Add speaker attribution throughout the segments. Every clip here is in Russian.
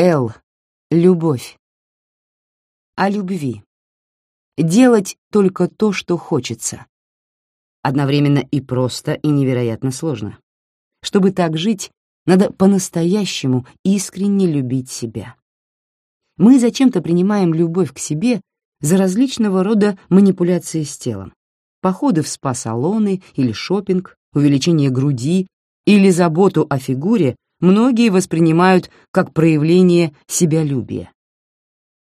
Speaker 1: Л. Любовь. О любви. Делать только то, что хочется. Одновременно и просто, и невероятно сложно. Чтобы так жить, надо по-настоящему искренне любить себя. Мы зачем-то принимаем любовь к себе за различного рода манипуляции с телом. Походы в спа-салоны или шопинг, увеличение груди или заботу о фигуре многие воспринимают как проявление себялюбия.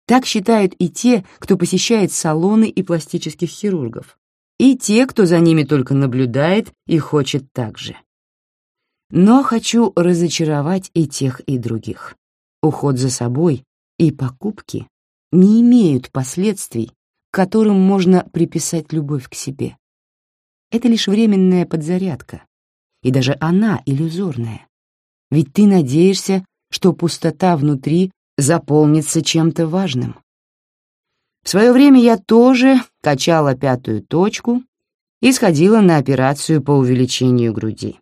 Speaker 1: Так считают и те, кто посещает салоны и пластических хирургов, и те, кто за ними только наблюдает и хочет так же. Но хочу разочаровать и тех, и других. Уход за собой и покупки не имеют последствий, которым можно приписать любовь к себе. Это лишь временная подзарядка, и даже она иллюзорная. Ведь ты надеешься, что пустота внутри заполнится чем-то важным. В свое время я тоже качала пятую точку и сходила на операцию по увеличению груди.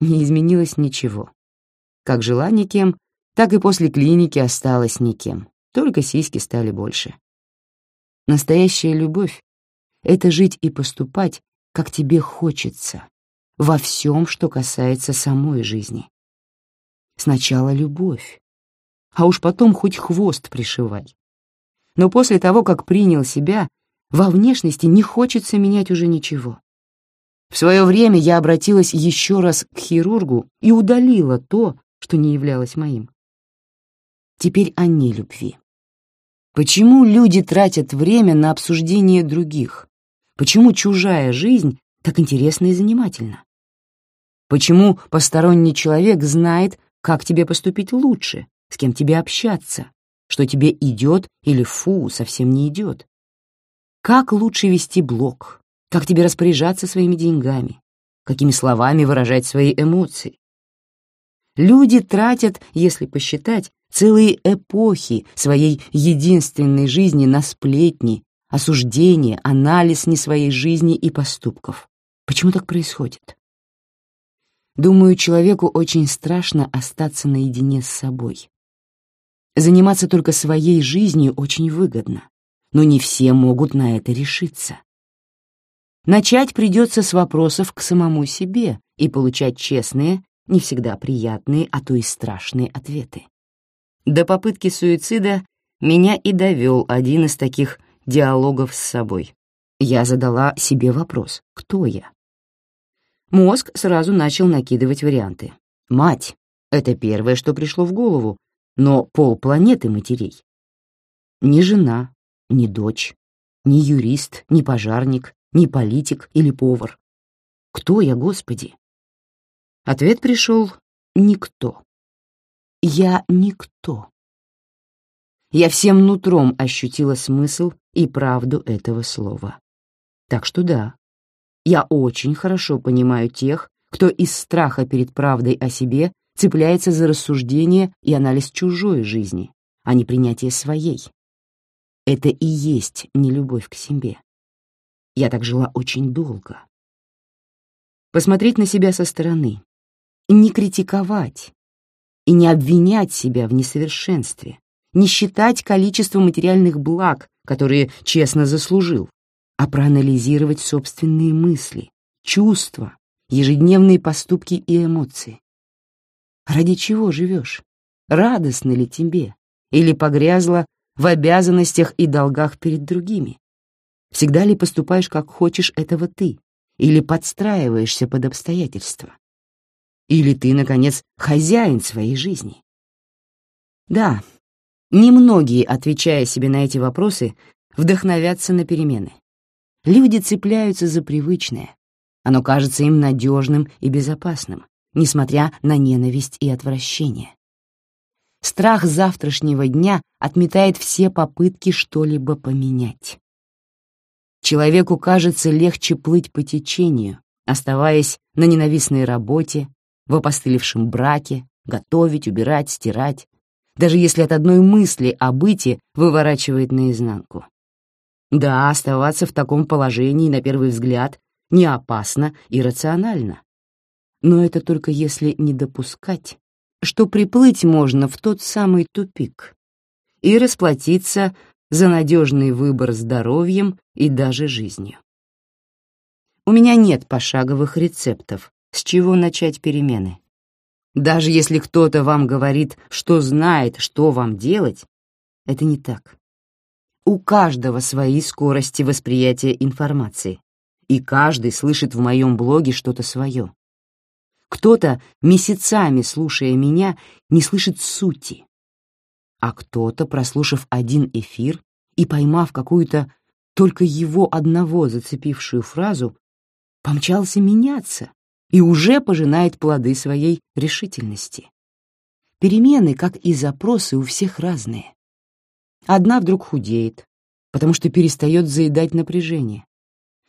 Speaker 1: Не изменилось ничего. Как жила никем, так и после клиники осталась никем, только сиськи стали больше. Настоящая любовь — это жить и поступать, как тебе хочется, во всем, что касается самой жизни. Сначала любовь, а уж потом хоть хвост пришивай. Но после того, как принял себя, во внешности не хочется менять уже ничего. В свое время я обратилась еще раз к хирургу и удалила то, что не являлось моим. Теперь о нелюбви. Почему люди тратят время на обсуждение других? Почему чужая жизнь так интересна и занимательна? Почему посторонний человек знает, как тебе поступить лучше, с кем тебе общаться, что тебе идет или фу, совсем не идет. Как лучше вести блог, как тебе распоряжаться своими деньгами, какими словами выражать свои эмоции. Люди тратят, если посчитать, целые эпохи своей единственной жизни на сплетни, осуждение, анализ не своей жизни и поступков. Почему так происходит? Думаю, человеку очень страшно остаться наедине с собой. Заниматься только своей жизнью очень выгодно, но не все могут на это решиться. Начать придется с вопросов к самому себе и получать честные, не всегда приятные, а то и страшные ответы. До попытки суицида меня и довел один из таких диалогов с собой. Я задала себе вопрос «Кто я?». Мозг сразу начал накидывать варианты. «Мать» — это первое, что пришло в голову, но полпланеты матерей. Ни жена, ни дочь, ни юрист, ни пожарник, ни политик или повар. Кто я, Господи? Ответ пришел «никто». Я никто. Я всем нутром ощутила смысл и правду этого слова. Так что да, я очень хорошо понимаю тех, кто из страха перед правдой о себе цепляется за рассуждение и анализ чужой жизни, а не принятие своей. Это и есть нелюбовь к себе. Я так жила очень долго. Посмотреть на себя со стороны, не критиковать и не обвинять себя в несовершенстве, не считать количество материальных благ, которые честно заслужил, а проанализировать собственные мысли, чувства, ежедневные поступки и эмоции. Ради чего живешь? Радостно ли тебе? Или погрязла в обязанностях и долгах перед другими? Всегда ли поступаешь, как хочешь этого ты? Или подстраиваешься под обстоятельства? Или ты, наконец, хозяин своей жизни? Да, немногие, отвечая себе на эти вопросы, вдохновятся на перемены. Люди цепляются за привычное. Оно кажется им надежным и безопасным, несмотря на ненависть и отвращение. Страх завтрашнего дня отметает все попытки что-либо поменять. Человеку кажется легче плыть по течению, оставаясь на ненавистной работе, в опостылевшем браке, готовить, убирать, стирать, даже если от одной мысли о быте выворачивает наизнанку. Да, оставаться в таком положении, на первый взгляд, не опасно и рационально. Но это только если не допускать, что приплыть можно в тот самый тупик и расплатиться за надежный выбор здоровьем и даже жизнью. У меня нет пошаговых рецептов, с чего начать перемены. Даже если кто-то вам говорит, что знает, что вам делать, это не так. У каждого свои скорости восприятия информации, и каждый слышит в моем блоге что-то свое. Кто-то, месяцами слушая меня, не слышит сути, а кто-то, прослушав один эфир и поймав какую-то только его одного зацепившую фразу, помчался меняться и уже пожинает плоды своей решительности. Перемены, как и запросы, у всех разные. Одна вдруг худеет, потому что перестает заедать напряжение.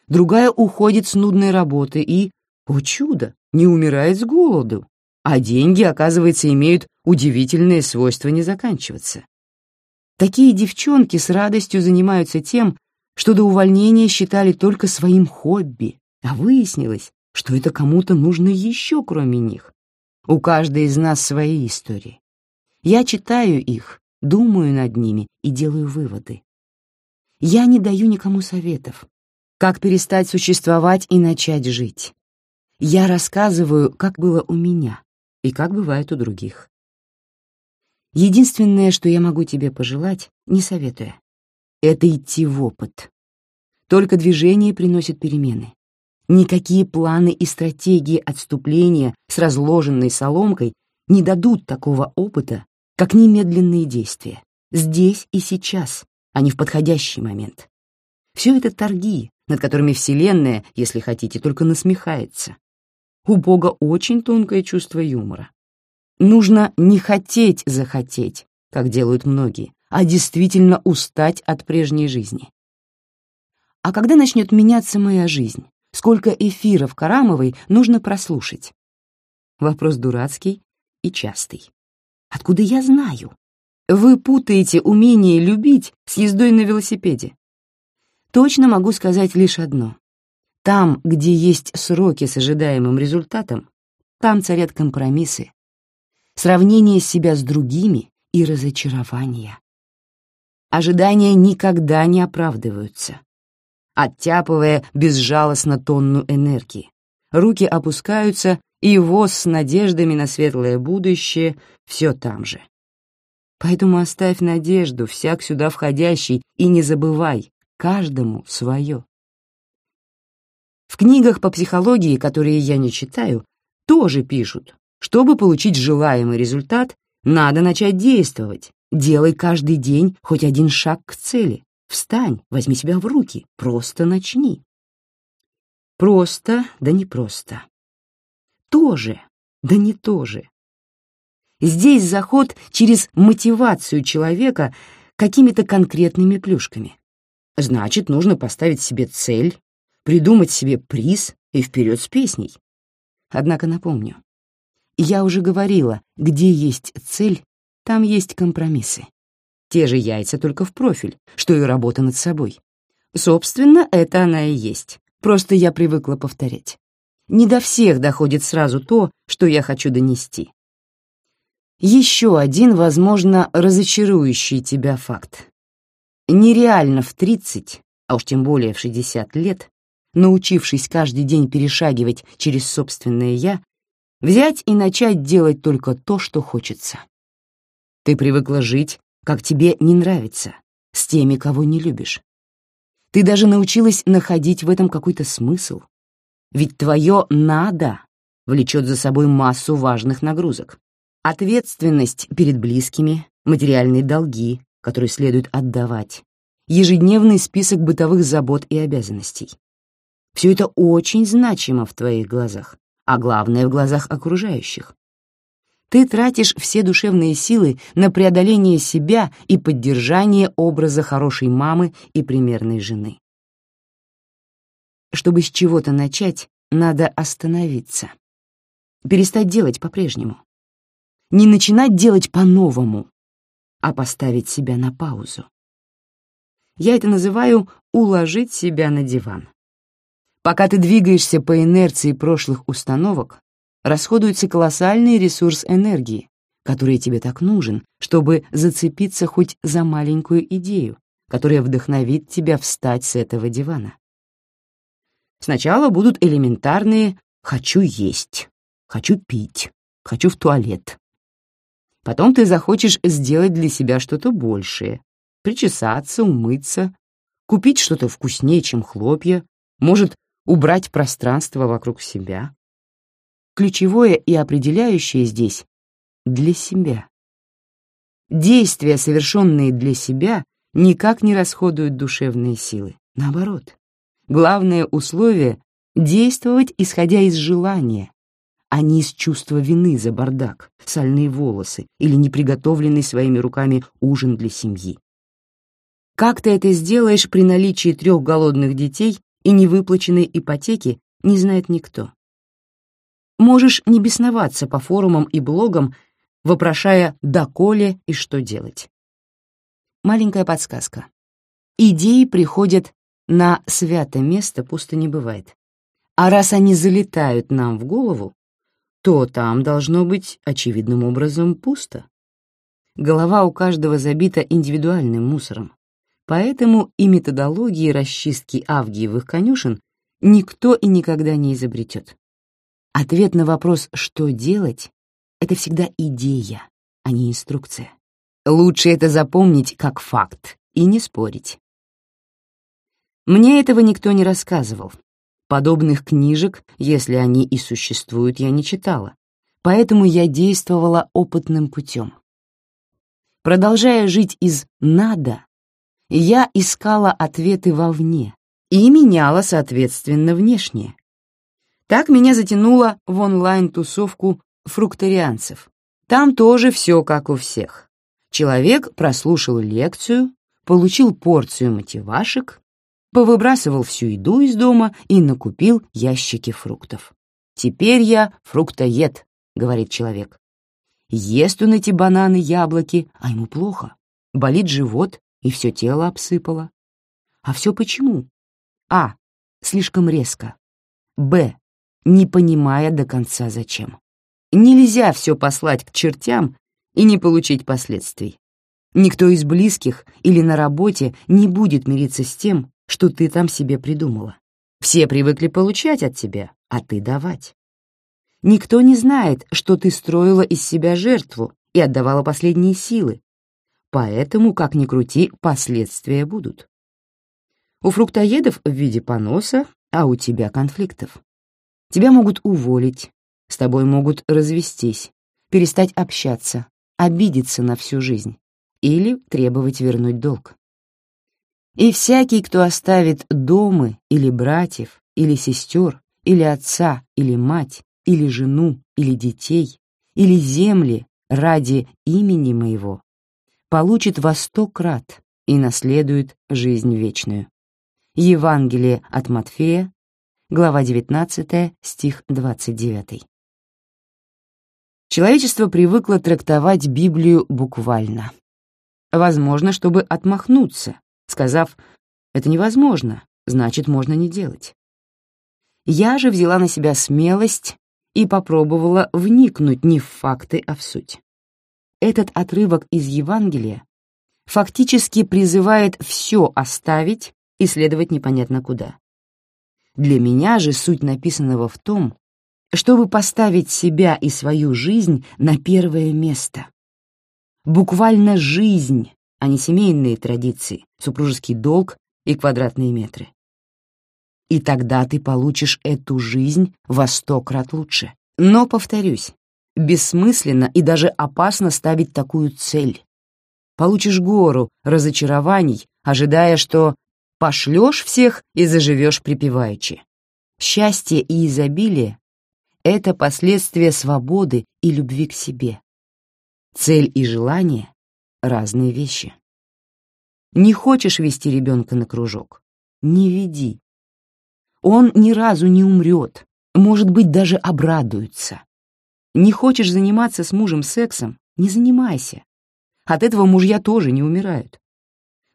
Speaker 1: Другая уходит с нудной работы и, о чудо, не умирает с голоду, а деньги, оказывается, имеют удивительное свойство не заканчиваться. Такие девчонки с радостью занимаются тем, что до увольнения считали только своим хобби, а выяснилось, что это кому-то нужно еще, кроме них. У каждой из нас свои истории. Я читаю их, думаю над ними и делаю выводы. Я не даю никому советов, как перестать существовать и начать жить. Я рассказываю, как было у меня и как бывает у других. Единственное, что я могу тебе пожелать, не советуя, это идти в опыт. Только движение приносит перемены. Никакие планы и стратегии отступления с разложенной соломкой не дадут такого опыта, как немедленные действия, здесь и сейчас, а не в подходящий момент. Все это торги, над которыми Вселенная, если хотите, только насмехается. У Бога очень тонкое чувство юмора. Нужно не хотеть захотеть, как делают многие, а действительно устать от прежней жизни. А когда начнет меняться моя жизнь? Сколько эфиров Карамовой нужно прослушать? Вопрос дурацкий и частый. Откуда я знаю? Вы путаете умение любить с ездой на велосипеде. Точно могу сказать лишь одно. Там, где есть сроки с ожидаемым результатом, там царят компромиссы, сравнение себя с другими и разочарование. Ожидания никогда не оправдываются. Оттяпывая безжалостно тонну энергии, руки опускаются, и воз с надеждами на светлое будущее все там же. Поэтому оставь надежду, всяк сюда входящий, и не забывай, каждому свое. В книгах по психологии, которые я не читаю, тоже пишут, чтобы получить желаемый результат, надо начать действовать. Делай каждый день хоть один шаг к цели. Встань, возьми себя в руки, просто начни. Просто, да не просто тоже, да не тоже. Здесь заход через мотивацию человека какими-то конкретными плюшками. Значит, нужно поставить себе цель, придумать себе приз и вперед с песней. Однако напомню, я уже говорила, где есть цель, там есть компромиссы. Те же яйца, только в профиль, что и работа над собой. Собственно, это она и есть. Просто я привыкла повторять. Не до всех доходит сразу то, что я хочу донести. Еще один, возможно, разочарующий тебя факт. Нереально в 30, а уж тем более в 60 лет, научившись каждый день перешагивать через собственное «я», взять и начать делать только то, что хочется. Ты привыкла жить, как тебе не нравится, с теми, кого не любишь. Ты даже научилась находить в этом какой-то смысл, ведь твое «надо» влечет за собой массу важных нагрузок. Ответственность перед близкими, материальные долги, которые следует отдавать, ежедневный список бытовых забот и обязанностей. Все это очень значимо в твоих глазах, а главное — в глазах окружающих. Ты тратишь все душевные силы на преодоление себя и поддержание образа хорошей мамы и примерной жены. Чтобы с чего-то начать, надо остановиться. Перестать делать по-прежнему. Не начинать делать по-новому, а поставить себя на паузу. Я это называю «уложить себя на диван». Пока ты двигаешься по инерции прошлых установок, расходуется колоссальный ресурс энергии, который тебе так нужен, чтобы зацепиться хоть за маленькую идею, которая вдохновит тебя встать с этого дивана. Сначала будут элементарные «хочу есть», «хочу пить», «хочу в туалет». Потом ты захочешь сделать для себя что-то большее, причесаться, умыться, купить что-то вкуснее, чем хлопья, может, убрать пространство вокруг себя. Ключевое и определяющее здесь — для себя. Действия, совершенные для себя, никак не расходуют душевные силы. Наоборот, главное условие — действовать, исходя из желания, а не из чувства вины за бардак, сальные волосы или неприготовленный своими руками ужин для семьи. Как ты это сделаешь при наличии трех голодных детей и невыплаченной ипотеки, не знает никто. Можешь не бесноваться по форумам и блогам, вопрошая «доколе» и что делать. Маленькая подсказка. Идеи приходят на святое место, пусто не бывает. А раз они залетают нам в голову, то там должно быть очевидным образом пусто. Голова у каждого забита индивидуальным мусором. Поэтому и методологии расчистки авгиевых конюшен никто и никогда не изобретет. Ответ на вопрос «что делать?» — это всегда идея, а не инструкция. Лучше это запомнить как факт и не спорить. Мне этого никто не рассказывал. Подобных книжек, если они и существуют, я не читала, поэтому я действовала опытным путем. Продолжая жить из «надо», я искала ответы вовне и меняла, соответственно, внешнее. Так меня затянуло в онлайн-тусовку фрукторианцев. Там тоже все как у всех. Человек прослушал лекцию, получил порцию мотивашек, повыбрасывал всю еду из дома и накупил ящики фруктов. «Теперь я фруктоед», — говорит человек. Ест он эти бананы, яблоки, а ему плохо. Болит живот, и все тело обсыпало. А все почему? А. Слишком резко. Б. Не понимая до конца зачем. Нельзя все послать к чертям и не получить последствий. Никто из близких или на работе не будет мириться с тем, что ты там себе придумала. Все привыкли получать от тебя, а ты давать. Никто не знает, что ты строила из себя жертву и отдавала последние силы, Поэтому, как ни крути, последствия будут. У фруктоедов в виде поноса, а у тебя конфликтов. Тебя могут уволить, с тобой могут развестись, перестать общаться, обидеться на всю жизнь или требовать вернуть долг. И всякий, кто оставит дома или братьев, или сестер, или отца, или мать, или жену, или детей, или земли ради имени моего, получит во сто крат и наследует жизнь вечную. Евангелие от Матфея, глава 19, стих 29. Человечество привыкло трактовать Библию буквально. Возможно, чтобы отмахнуться, сказав «это невозможно, значит, можно не делать». Я же взяла на себя смелость и попробовала вникнуть не в факты, а в суть этот отрывок из Евангелия фактически призывает все оставить и следовать непонятно куда. Для меня же суть написанного в том, чтобы поставить себя и свою жизнь на первое место. Буквально жизнь, а не семейные традиции, супружеский долг и квадратные метры. И тогда ты получишь эту жизнь во сто крат лучше. Но, повторюсь, бессмысленно и даже опасно ставить такую цель. Получишь гору разочарований, ожидая, что пошлешь всех и заживешь припеваючи. Счастье и изобилие — это последствия свободы и любви к себе. Цель и желание — разные вещи. Не хочешь вести ребенка на кружок? Не веди. Он ни разу не умрет, может быть, даже обрадуется. Не хочешь заниматься с мужем сексом — не занимайся. От этого мужья тоже не умирают.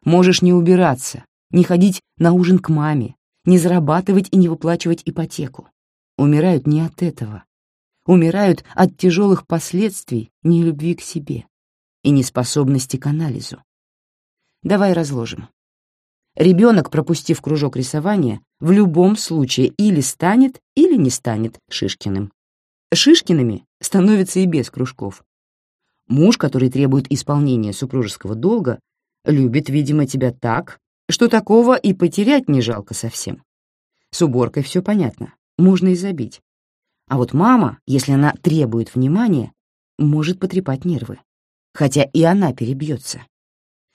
Speaker 1: Можешь не убираться, не ходить на ужин к маме, не зарабатывать и не выплачивать ипотеку. Умирают не от этого. умирают от тяжелых последствий нелюбви к себе и неспособности к анализу. Давай разложим. Ребенок, пропустив кружок рисования, в любом случае или станет, или не станет Шишкиным. Шишкиными становятся и без кружков. Муж, который требует исполнения супружеского долга, любит, видимо, тебя так, что такого и потерять не жалко совсем. С уборкой все понятно, можно и забить. А вот мама, если она требует внимания, может потрепать нервы. Хотя и она перебьется.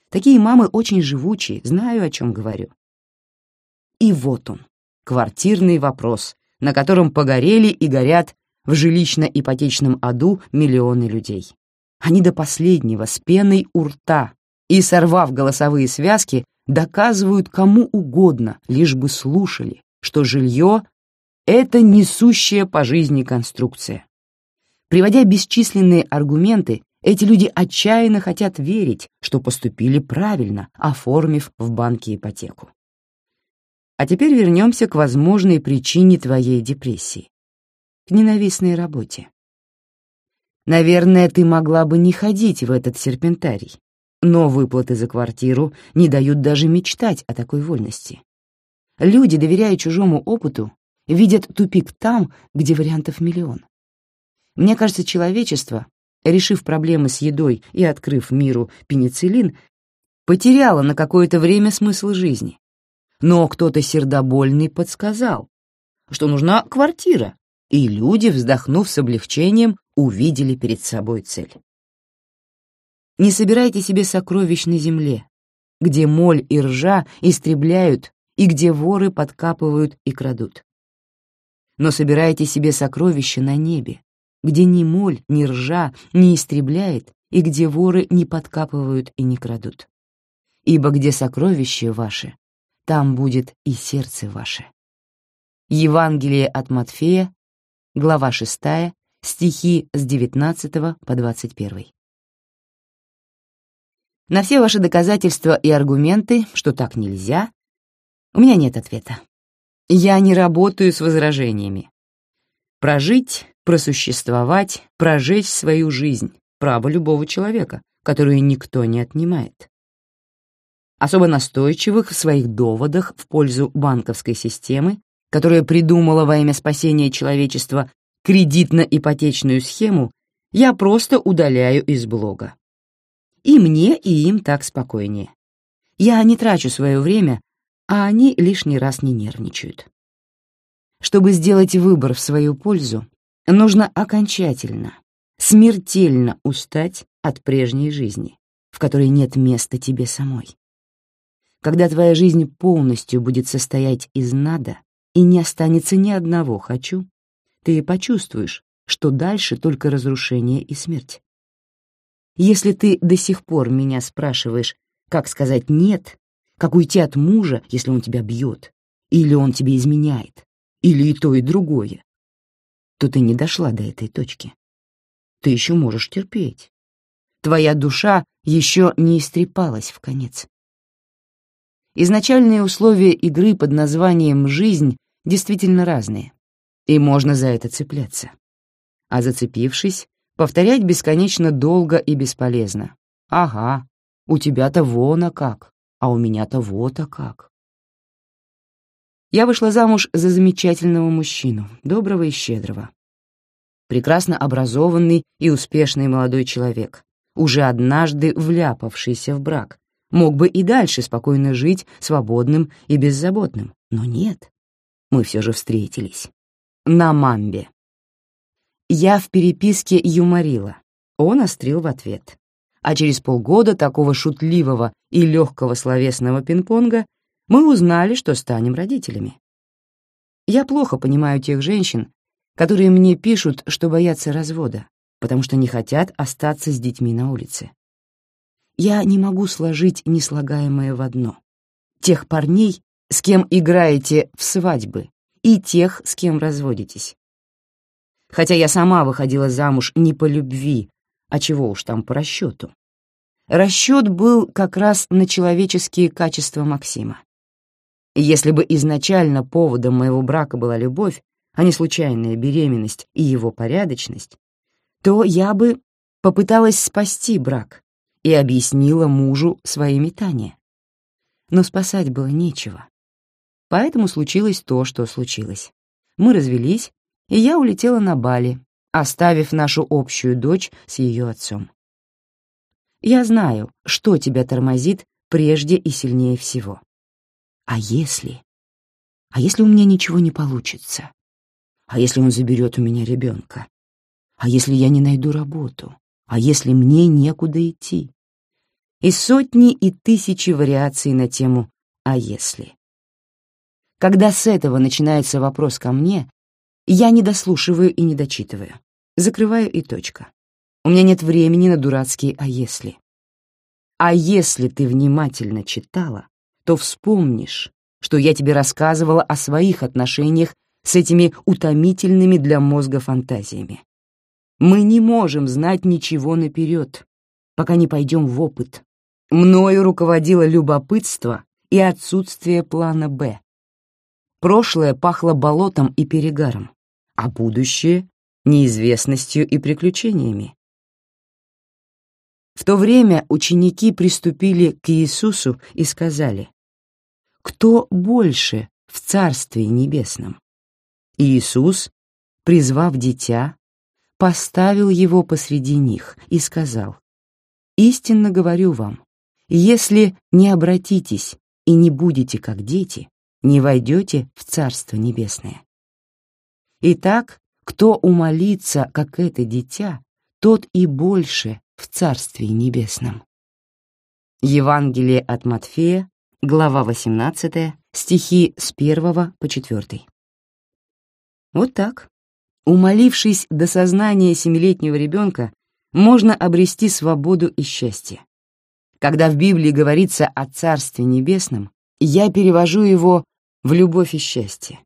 Speaker 1: Такие мамы очень живучие, знаю, о чем говорю. И вот он, квартирный вопрос, на котором погорели и горят в жилищно-ипотечном аду миллионы людей. Они до последнего с пеной у рта и, сорвав голосовые связки, доказывают кому угодно, лишь бы слушали, что жилье — это несущая по жизни конструкция. Приводя бесчисленные аргументы, эти люди отчаянно хотят верить, что поступили правильно, оформив в банке ипотеку. А теперь вернемся к возможной причине твоей депрессии — к ненавистной работе. Наверное, ты могла бы не ходить в этот серпентарий, но выплаты за квартиру не дают даже мечтать о такой вольности. Люди, доверяя чужому опыту, видят тупик там, где вариантов миллион. Мне кажется, человечество, решив проблемы с едой и открыв миру пенициллин, потеряло на какое-то время смысл жизни. Но кто-то сердобольный подсказал, что нужна квартира, и люди, вздохнув с облегчением, увидели перед собой цель. Не собирайте себе сокровищ на земле, где моль и ржа истребляют и где воры подкапывают и крадут. Но собирайте себе сокровища на небе, где ни моль, ни ржа не истребляет и где воры не подкапывают и не крадут. Ибо где сокровище ваше, там будет и сердце ваше. Евангелие от Матфея, глава 6, стихи с 19 по 21. На все ваши доказательства и аргументы, что так нельзя, у меня нет ответа. Я не работаю с возражениями. Прожить, просуществовать, прожечь свою жизнь — право любого человека, которое никто не отнимает. Особо настойчивых в своих доводах в пользу банковской системы, которая придумала во имя спасения человечества кредитно-ипотечную схему, я просто удаляю из блога. И мне, и им так спокойнее. Я не трачу свое время, а они лишний раз не нервничают. Чтобы сделать выбор в свою пользу, нужно окончательно, смертельно устать от прежней жизни, в которой нет места тебе самой. Когда твоя жизнь полностью будет состоять из «надо» и не останется ни одного «хочу», ты почувствуешь, что дальше только разрушение и смерть. Если ты до сих пор меня спрашиваешь, как сказать «нет», как уйти от мужа, если он тебя бьет, или он тебе изменяет, или и то, и другое, то ты не дошла до этой точки. Ты еще можешь терпеть. Твоя душа еще не истрепалась в конец. Изначальные условия игры под названием «жизнь» действительно разные, и можно за это цепляться. А зацепившись, Повторять бесконечно долго и бесполезно. Ага, у тебя-то вон а как, а у меня-то вот а как. Я вышла замуж за замечательного мужчину, доброго и щедрого. Прекрасно образованный и успешный молодой человек, уже однажды вляпавшийся в брак, мог бы и дальше спокойно жить свободным и беззаботным, но нет. Мы все же встретились. На мамбе. Я в переписке юморила. Он острил в ответ. А через полгода такого шутливого и легкого словесного пинг-понга мы узнали, что станем родителями. Я плохо понимаю тех женщин, которые мне пишут, что боятся развода, потому что не хотят остаться с детьми на улице. Я не могу сложить неслагаемое в одно. Тех парней, с кем играете в свадьбы, и тех, с кем разводитесь хотя я сама выходила замуж не по любви, а чего уж там по расчету. Расчет был как раз на человеческие качества Максима. Если бы изначально поводом моего брака была любовь, а не случайная беременность и его порядочность, то я бы попыталась спасти брак и объяснила мужу свои метания. Но спасать было нечего. Поэтому случилось то, что случилось. Мы развелись, и я улетела на Бали, оставив нашу общую дочь с ее отцом. Я знаю, что тебя тормозит прежде и сильнее всего. А если? А если у меня ничего не получится? А если он заберет у меня ребенка? А если я не найду работу? А если мне некуда идти? И сотни и тысячи вариаций на тему «а если?». Когда с этого начинается вопрос ко мне, я не дослушиваю и не дочитываю. Закрываю и точка. У меня нет времени на дурацкие «а если?». А если ты внимательно читала, то вспомнишь, что я тебе рассказывала о своих отношениях с этими утомительными для мозга фантазиями. Мы не можем знать ничего наперед, пока не пойдем в опыт. Мною руководило любопытство и отсутствие плана «Б». Прошлое пахло болотом и перегаром, а будущее — неизвестностью и приключениями. В то время ученики приступили к Иисусу и сказали, «Кто больше в Царстве Небесном?» Иисус, призвав дитя, поставил его посреди них и сказал, «Истинно говорю вам, если не обратитесь и не будете как дети, не войдете в Царство Небесное. Итак, кто умолится, как это дитя, тот и больше в Царстве Небесном. Евангелие от Матфея, глава 18, стихи с 1 по 4. Вот так. Умолившись до сознания семилетнего ребенка, можно обрести свободу и счастье. Когда в Библии говорится о Царстве Небесном, я перевожу его в любовь и счастье.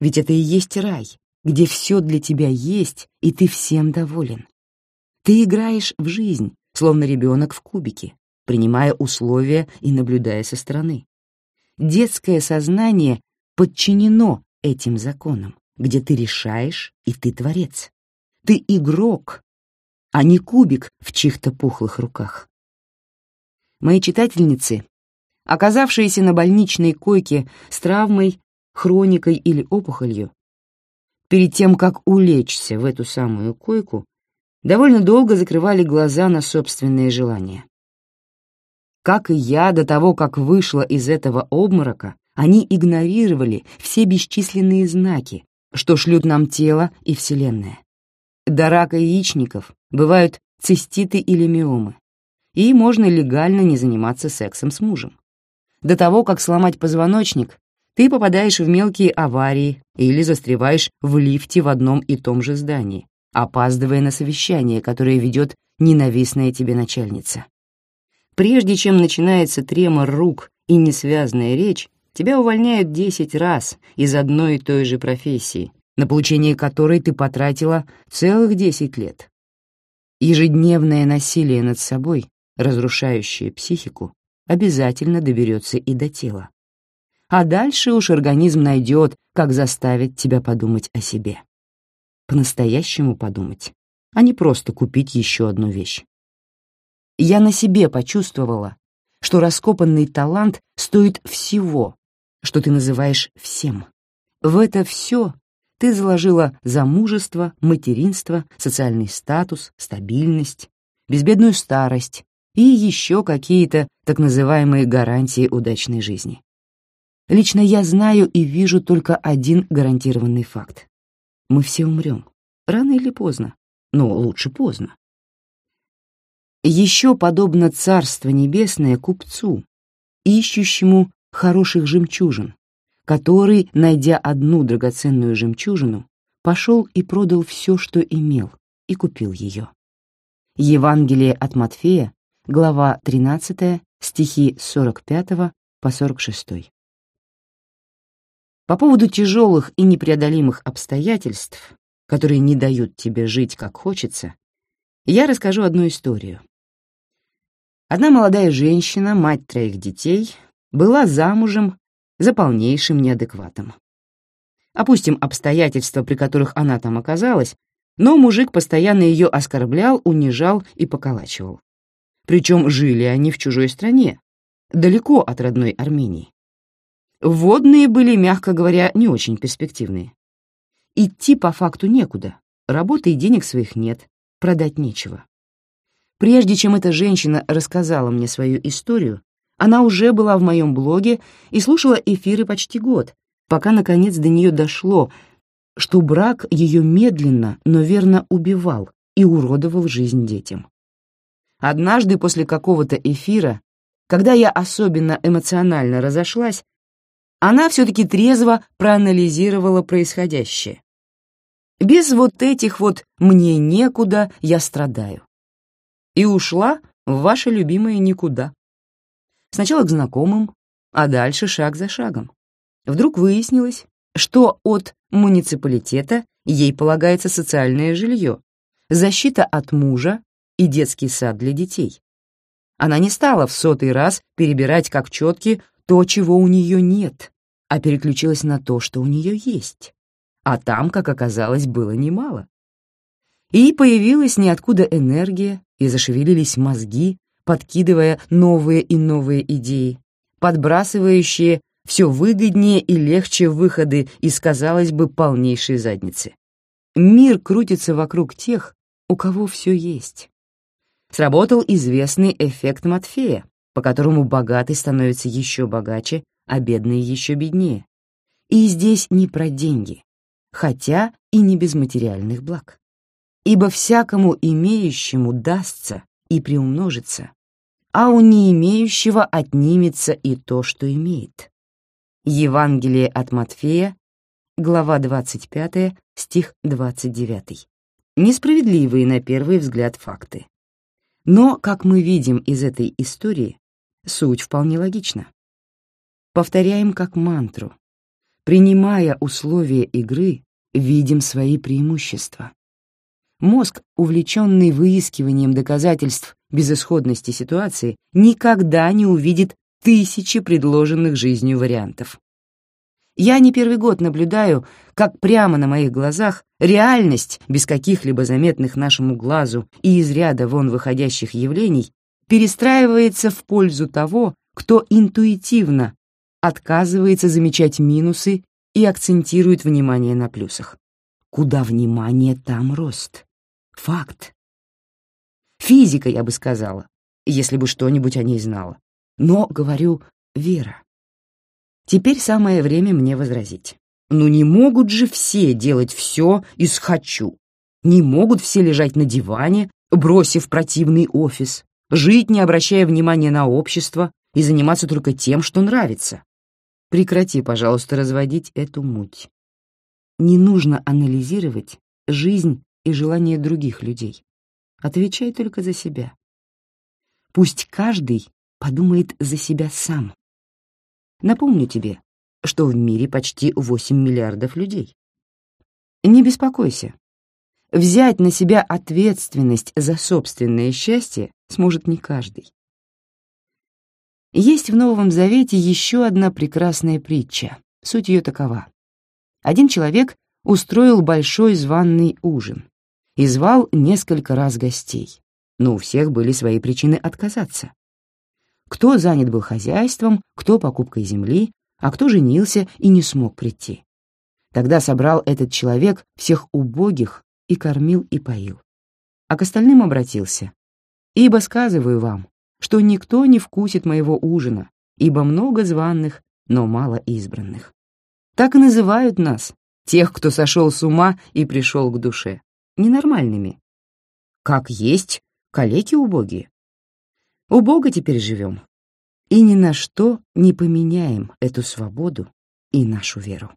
Speaker 1: Ведь это и есть рай, где все для тебя есть, и ты всем доволен. Ты играешь в жизнь, словно ребенок в кубике, принимая условия и наблюдая со стороны. Детское сознание подчинено этим законам где ты решаешь, и ты творец. Ты игрок, а не кубик в чьих-то пухлых руках. Мои читательницы, оказавшиеся на больничной койке с травмой, хроникой или опухолью, перед тем, как улечься в эту самую койку, довольно долго закрывали глаза на собственные желания. Как и я до того, как вышла из этого обморока, они игнорировали все бесчисленные знаки, что шлют нам тело и Вселенная. До рака яичников бывают циститы или миомы, и можно легально не заниматься сексом с мужем. До того, как сломать позвоночник, ты попадаешь в мелкие аварии или застреваешь в лифте в одном и том же здании, опаздывая на совещание, которое ведет ненавистная тебе начальница. Прежде чем начинается тремор рук и несвязная речь, тебя увольняют 10 раз из одной и той же профессии, на получение которой ты потратила целых 10 лет. Ежедневное насилие над собой, разрушающее психику, обязательно доберется и до тела. А дальше уж организм найдет, как заставить тебя подумать о себе. По-настоящему подумать, а не просто купить еще одну вещь. Я на себе почувствовала, что раскопанный талант стоит всего, что ты называешь всем. В это все ты заложила замужество, материнство, социальный статус, стабильность, безбедную старость и еще какие-то так называемые гарантии удачной жизни. Лично я знаю и вижу только один гарантированный факт. Мы все умрем, рано или поздно, но лучше поздно. Еще подобно Царство Небесное купцу, ищущему хороших жемчужин, который, найдя одну драгоценную жемчужину, пошел и продал все, что имел, и купил ее. Евангелие от Матфея, глава 13, стихи с 45 по 46. По поводу тяжелых и непреодолимых обстоятельств, которые не дают тебе жить как хочется, я расскажу одну историю. Одна молодая женщина, мать троих детей, была замужем за полнейшим неадекватом. Опустим обстоятельства, при которых она там оказалась, но мужик постоянно ее оскорблял, унижал и поколачивал. Причем жили они в чужой стране, далеко от родной Армении. Водные были, мягко говоря, не очень перспективные. Идти по факту некуда, работы и денег своих нет, продать нечего. Прежде чем эта женщина рассказала мне свою историю, она уже была в моем блоге и слушала эфиры почти год, пока, наконец, до нее дошло, что брак ее медленно, но верно убивал и уродовал жизнь детям. Однажды после какого-то эфира, когда я особенно эмоционально разошлась, она все-таки трезво проанализировала происходящее. Без вот этих вот «мне некуда, я страдаю». И ушла в ваше любимое никуда. Сначала к знакомым, а дальше шаг за шагом. Вдруг выяснилось, что от муниципалитета ей полагается социальное жилье, защита от мужа и детский сад для детей. Она не стала в сотый раз перебирать как четки то, чего у нее нет, а переключилась на то, что у нее есть. А там, как оказалось, было немало. И появилась ниоткуда энергия, и зашевелились мозги, подкидывая новые и новые идеи, подбрасывающие все выгоднее и легче выходы из, казалось бы, полнейшей задницы. Мир крутится вокруг тех, у кого все есть. Сработал известный эффект Матфея, по которому богатый становится еще богаче, а бедный еще беднее. И здесь не про деньги, хотя и не без материальных благ. Ибо всякому имеющему дастся и приумножится, а у не имеющего отнимется и то, что имеет. Евангелие от Матфея, глава 25, стих 29. Несправедливые на первый взгляд факты. Но, как мы видим из этой истории, суть вполне логична. Повторяем как мантру. Принимая условия игры, видим свои преимущества. Мозг, увлеченный выискиванием доказательств безысходности ситуации, никогда не увидит тысячи предложенных жизнью вариантов. Я не первый год наблюдаю, как прямо на моих глазах реальность, без каких-либо заметных нашему глазу и из ряда вон выходящих явлений, перестраивается в пользу того, кто интуитивно отказывается замечать минусы и акцентирует внимание на плюсах. Куда внимание, там рост. Факт. Физика, я бы сказала, если бы что-нибудь о ней знала. Но, говорю, вера. Теперь самое время мне возразить. Ну не могут же все делать все из «хочу». Не могут все лежать на диване, бросив противный офис, жить, не обращая внимания на общество и заниматься только тем, что нравится. Прекрати, пожалуйста, разводить эту муть. Не нужно анализировать жизнь и желания других людей. Отвечай только за себя. Пусть каждый подумает за себя сам. Напомню тебе, что в мире почти 8 миллиардов людей. Не беспокойся. Взять на себя ответственность за собственное счастье сможет не каждый. Есть в Новом Завете еще одна прекрасная притча. Суть ее такова. Один человек устроил большой званный ужин и звал несколько раз гостей, но у всех были свои причины отказаться. Кто занят был хозяйством, кто покупкой земли, а кто женился и не смог прийти. Тогда собрал этот человек всех убогих и кормил и поил. А к остальным обратился. «Ибо сказываю вам, что никто не вкусит моего ужина, ибо много званных, но мало избранных. Так и называют нас, тех, кто сошел с ума и пришел к душе ненормальными. Как есть, калеки убогие. У Бога теперь живем. И ни на что не поменяем эту свободу и нашу веру.